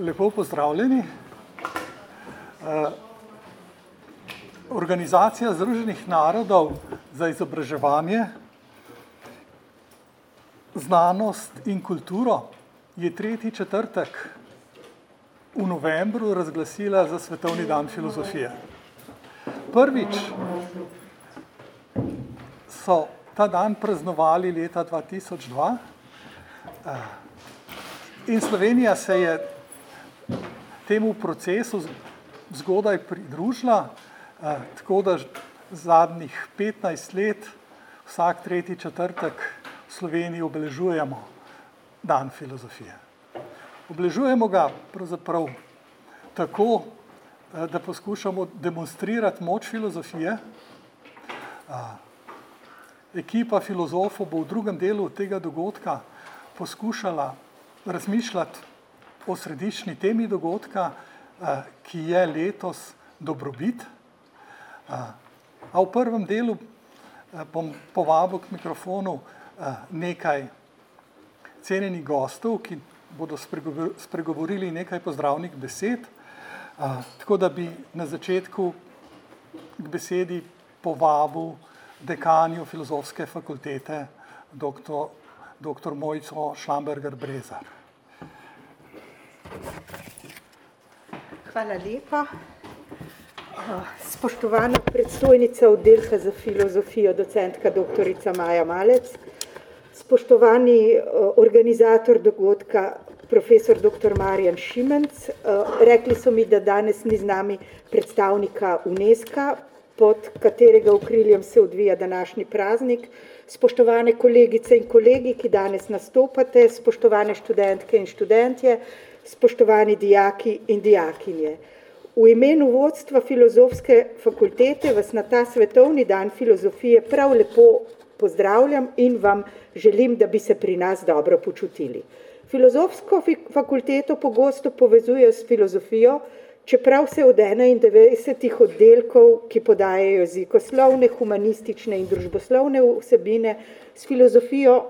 Lepo pozdravljeni. Organizacija Združenih narodov za izobraževanje, znanost in kulturo je tretji četrtek v novembru razglasila za Svetovni dan filozofije. Prvič so ta dan praznovali leta 2002 in Slovenija se je temu procesu zgodaj pridružila, tako da zadnjih 15 let vsak tretji četrtek v Sloveniji obeležujemo dan filozofije. Obeležujemo ga pravzaprav tako, da poskušamo demonstrirati moč filozofije. Ekipa filozofov bo v drugem delu tega dogodka poskušala razmišljati o središčni temi dogodka, ki je letos dobrobit. A v prvem delu bom povabil k mikrofonu nekaj cenjenih gostov, ki bodo spregovorili nekaj pozdravnih besed, tako da bi na začetku k besedi povabil dekanjo Filozofske fakultete doktor, doktor Mojco Šlamberger Hvala lepa. Spoštovana predstojnica oddelka za filozofijo, docentka doktorica Maja Malec, spoštovani organizator dogodka, profesor doktor Marjan Šimenc, rekli so mi, da danes ni z nami predstavnika Unesca, pod katerega okriljem se odvija današnji praznik, spoštovane kolegice in kolegi, ki danes nastopate, spoštovane študentke in študentje, spoštovani dijaki in dijakinje. V imenu vodstva Filozofske fakultete vas na ta svetovni dan filozofije prav lepo pozdravljam in vam želim, da bi se pri nas dobro počutili. Filozofsko fakulteto pogosto povezujejo s filozofijo, čeprav se od enaindvajsetih oddelkov, ki podajajo jezikoslovne, humanistične in družboslovne vsebine, s filozofijo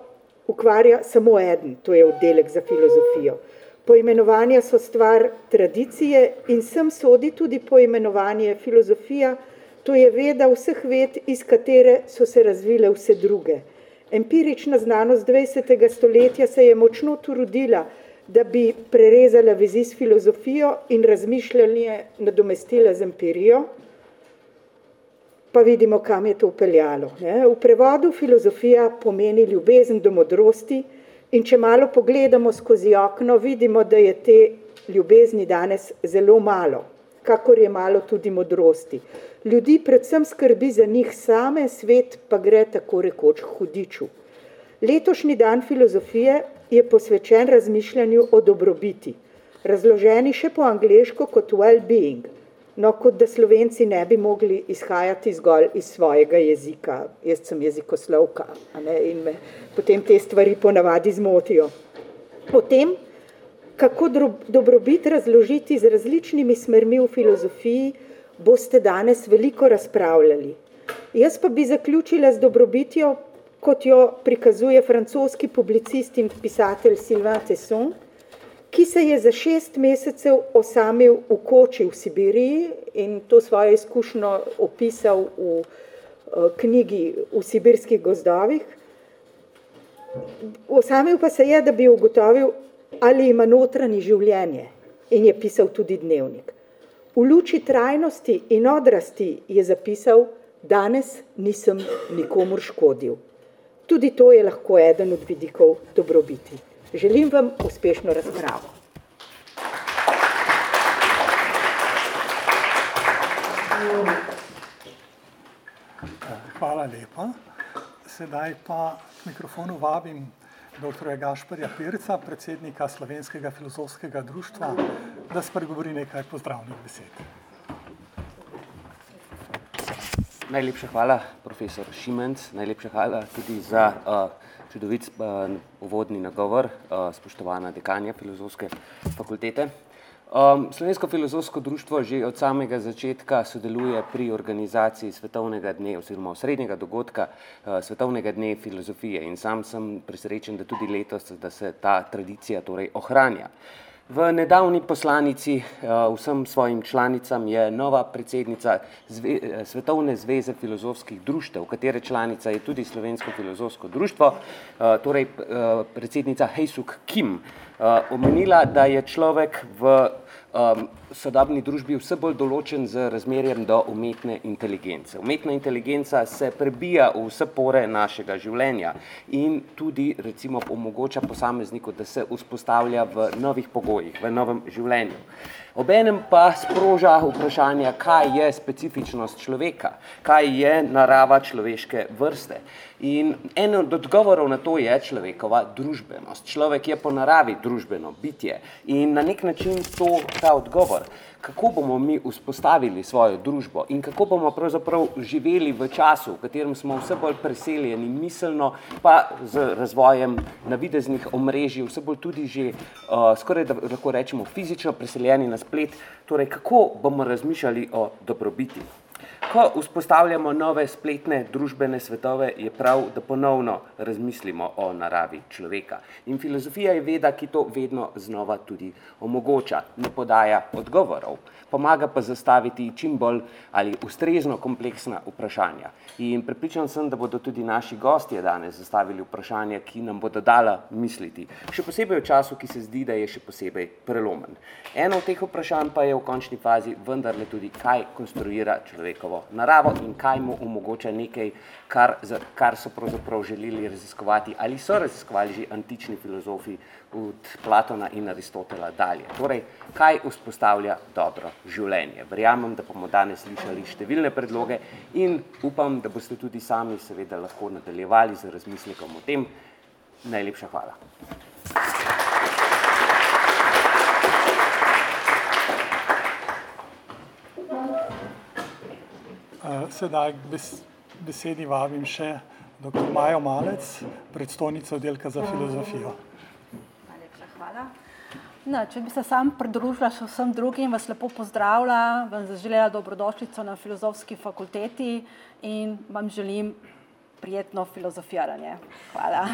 ukvarja samo eden, to je oddelek za filozofijo. Poimenovanja so stvar tradicije in sem sodi tudi poimenovanje filozofija, to je veda vseh ved, iz katere so se razvile vse druge. Empirična znanost dvajsetega stoletja se je močno trudila, da bi prerezala vezi s filozofijo in razmišljanje nadomestila z empirijo, pa vidimo, kam je to peljalo, ne. V prevodu filozofija pomeni ljubezen do modrosti, in če malo pogledamo skozi okno, vidimo, da je te ljubezni danes zelo malo, kakor je malo tudi modrosti. Ljudi predvsem skrbi za njih same, svet pa gre tako rekoč hudiču. Letošnji dan filozofije je posvečen razmišljanju o dobrobiti, razloženi še po angleško kot well-being. No, kot da Slovenci ne bi mogli izhajati zgolj iz svojega jezika, jaz sem jezikoslovka, ne, in me potem te stvari ponavadi zmotijo. O tem, kako dobrobit razložiti z različnimi smermi v filozofiji, boste danes veliko razpravljali. Jaz pa bi zaključila z dobrobitjo, kot jo prikazuje francoski publicist in pisatelj Sylvain Tesson, ki se je za šest mesecev osamil v koči v Sibiriji in to svojo izkušnjo opisal v knjigi V sibirskih gozdovih. Osamil pa se je, da bi ugotovil, ali ima notranje življenje, in je pisal tudi dnevnik. V luči trajnosti in odrasti je zapisal: "Danes nisem nikomur škodil." Tudi to je lahko eden od vidikov dobrobiti. Želim vam uspešno razpravo. Hvala lepa. Sedaj pa k mikrofonu vabim doktorja Gašperja Pirca, predsednika Slovenskega filozofskega društva, da spregovori nekaj pozdravnih besed. Najlepša hvala, profesor Šimenc, najlepša hvala tudi za čudovit uvodni nagovor, spoštovana dekanja Filozofske fakultete. Slovensko filozofsko društvo že od samega začetka sodeluje pri organizaciji svetovnega dne oziroma osrednjega dogodka Svetovnega dne filozofije in sam sem presrečen, da tudi letos, da se ta tradicija torej ohranja. V nedavni poslanici vsem svojim članicam je nova predsednica Zve, Svetovne zveze filozofskih društev, katere članica je tudi Slovensko filozofsko društvo, torej predsednica Hejsuk Kim, omenila, da je človek v um, sodobni družbi vse bolj določen z razmerjem do umetne inteligence. Umetna inteligenca se prebija v vse pore našega življenja in tudi recimo omogoča posamezniku, da se vzpostavlja v novih pogojih, v novem življenju. Obenem pa sproža vprašanje, kaj je specifičnost človeka, kaj je narava človeške vrste. In en od odgovorov na to je človekova družbenost. Človek je po naravi družbeno bitje in na nek način to, ta odgovor, kako bomo mi vzpostavili svojo družbo in kako bomo pravzaprav živeli v času, v katerem smo vse bolj preseljeni miselno, pa z razvojem navideznih omrežij, vse bolj tudi že uh, skoraj da lahko rečemo fizično preseljeni na splet, torej kako bomo razmišljali o dobrobiti. Ko vzpostavljamo nove spletne družbene svetove, je prav, da ponovno razmislimo o naravi človeka. In filozofija je veda, ki to vedno znova tudi omogoča, ne podaja odgovorov, pomaga pa zastaviti čim bolj ali ustrezno kompleksna vprašanja. In prepričan sem, da bodo tudi naši gostje danes zastavili vprašanja, ki nam bodo dala misliti. Še posebej v času, ki se zdi, da je še posebej prelomen. Eno od teh vprašanj pa je v končni fazi vendarle tudi, kaj konstruira človekovo naravo in kaj mu omogoča nekaj, kar, kar so pravzaprav želeli raziskovati ali so raziskovali že antični filozofi od Platona in Aristotela dalje. Torej, kaj vzpostavlja dobro življenje? Verjamem, da bomo danes slišali številne predloge in upam, da boste tudi sami seveda lahko nadaljevali z razmislekom o tem. Najlepša hvala. Sedaj besedi vabim še dr. Majo Malec, predstojnico oddelka za filozofijo. Najlepša hvala. No, če bi se sam pridružila še vsem drugim, vas lepo pozdravila, vam zaželela dobrodošlico na filozofski fakulteti in vam želim prijetno filozofiranje. Hvala.